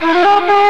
¡Pero no!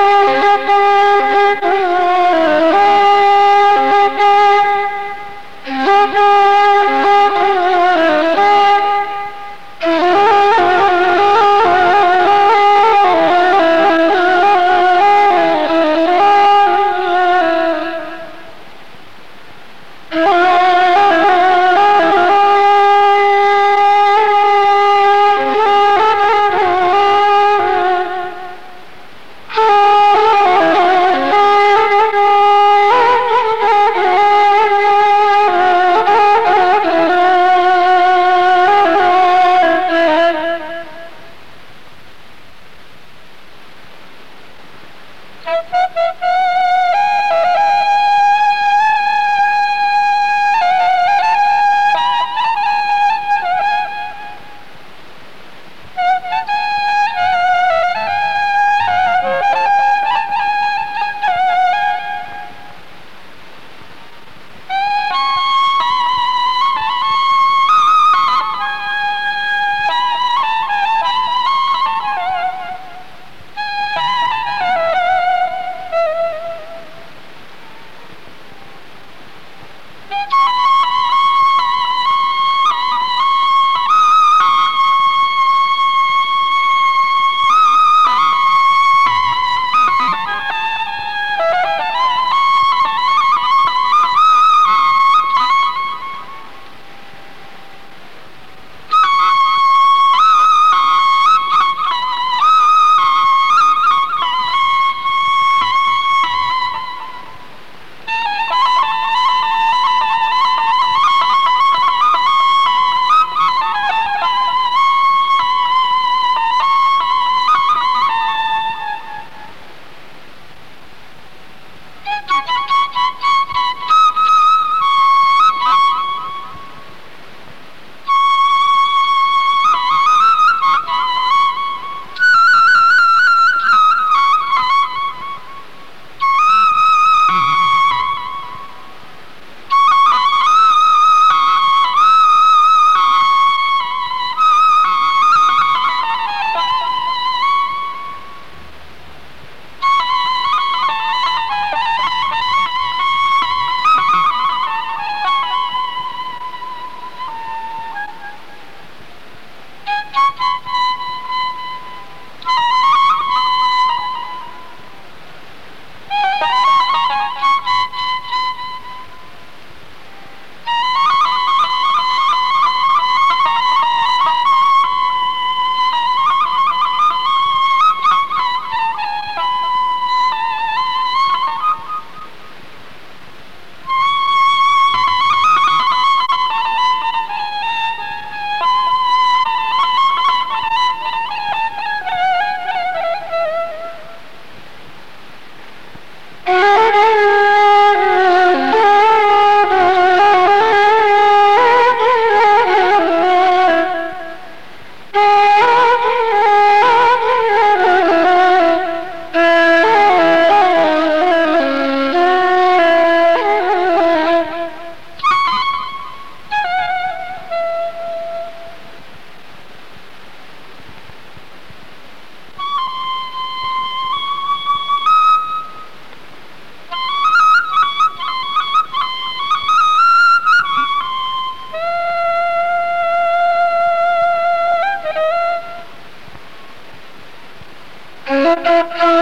Oh,